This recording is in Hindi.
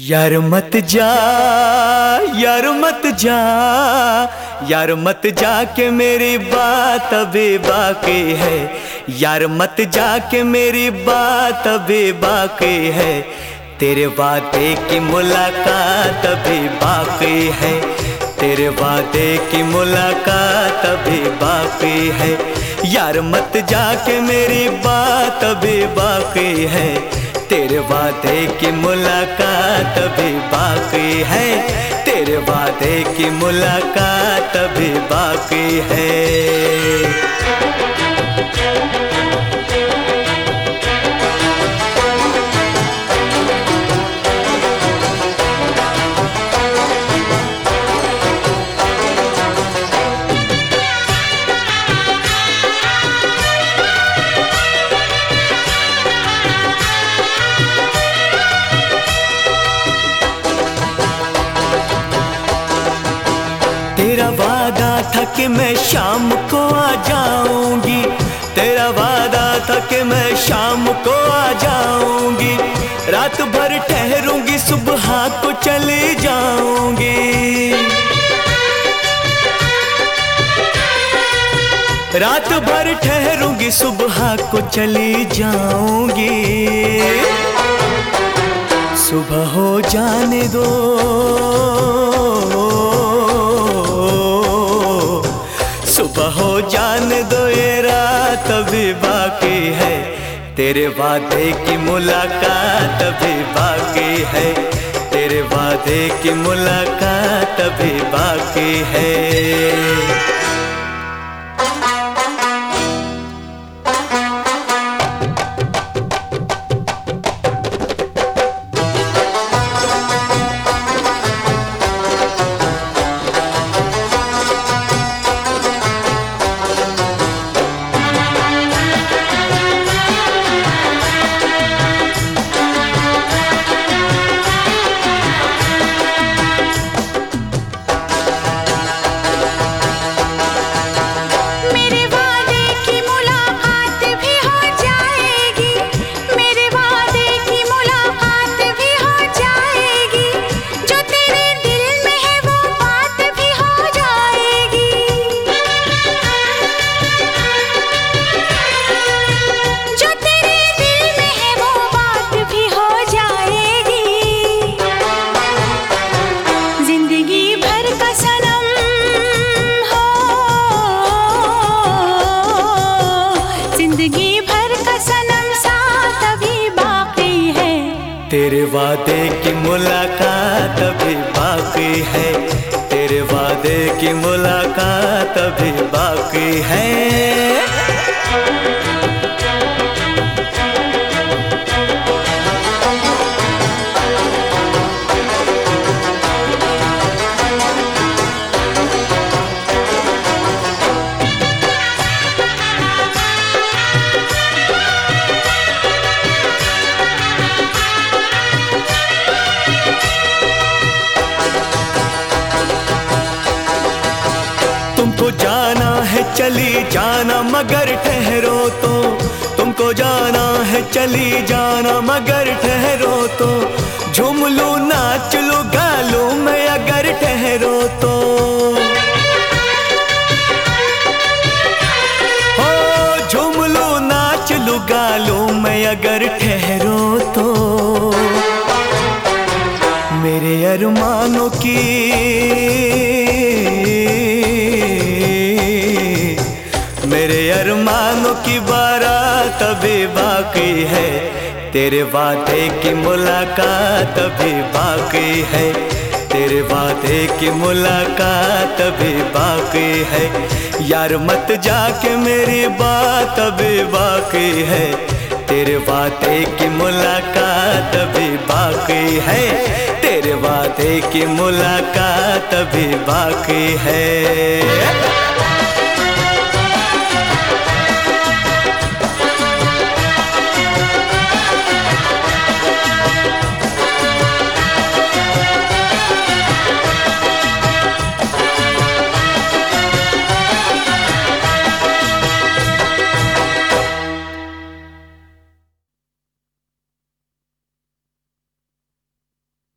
यार मत जा, यार मत जा, यार मत जा के मेरी बात अभी बाकी है। यार मत जा के मेरी बात अभी बाकी है। तेरे वादे की मुलाकात अभी बाकी है। तेरे वादे की मुलाकात अभी बाकी है। यार मत जा के मेरी बात अभी बाकी है। तेरे वादे की मुलाकात अभी बाकी है। तेरे वादे की मुलाकात अभी बाकी है। था कि मैं शाम को आ जाऊँगी। तेरा वादा था कि मैं शाम को आ जाऊँगी। रात भर ठहरूँगी, सुबह को चली जाऊँगी। रात भर ठहरूँगी, सुबह को चली जाऊँगी। सुबह हो जाने दो। तेरे वादे की मुलाकात अभी बाकी है। तेरे वादे की मुलाकात अभी बाकी है। तेरे वादे की मुलाकात अभी बाकी है। तेरे वादे की मुलाकात अभी बाकी है। जाना है, चली जाना, मगर ठहरो तो। तुमको जाना है, चली जाना, मगर ठहरो तो। झूम लो, नाच लो, गा मैं अगर ठहरो तो। हो, झूम नाच लो, गा मैं अगर ठहरो तो। मेरे अरमानों की की बारात अभी बाकी है। तेरे वादे की मुलाकात अभी बाकी है। तेरे वादे की मुलाकात अभी बाकी है। यार मत जाके मेरी बात अभी बाकी है। तेरे वादे की मुलाकात अभी बाकी है। तेरे वादे की मुलाकात अभी बाकी है।